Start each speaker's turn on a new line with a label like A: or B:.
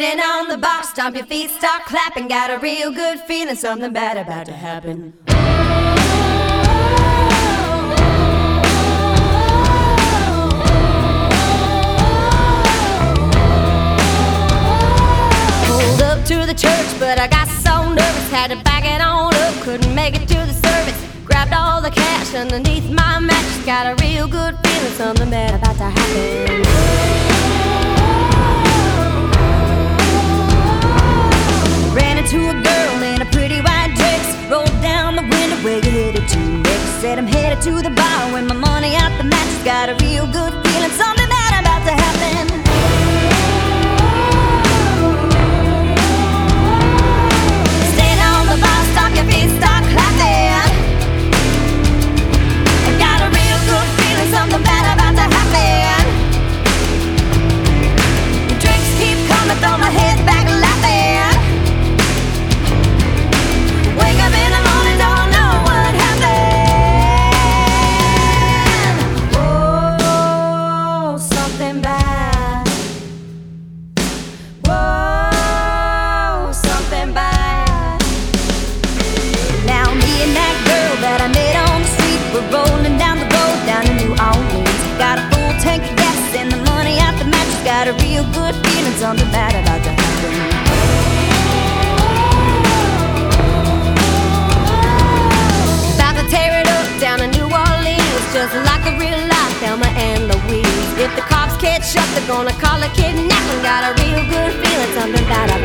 A: Stand on the box, stomp your feet, start clapping. Got a real good feeling, something bad about to happen. Pulled up to the church, but I got so nervous, had to back it on up, couldn't make it to the service. Grabbed all the cash underneath my mattress, got a real good feeling, something bad about to happen. Said I'm headed to the bar with my money out the match. Got a real good feeling, something bad kid shop. They're gonna call a kidnapping. Got a real good feeling, something about a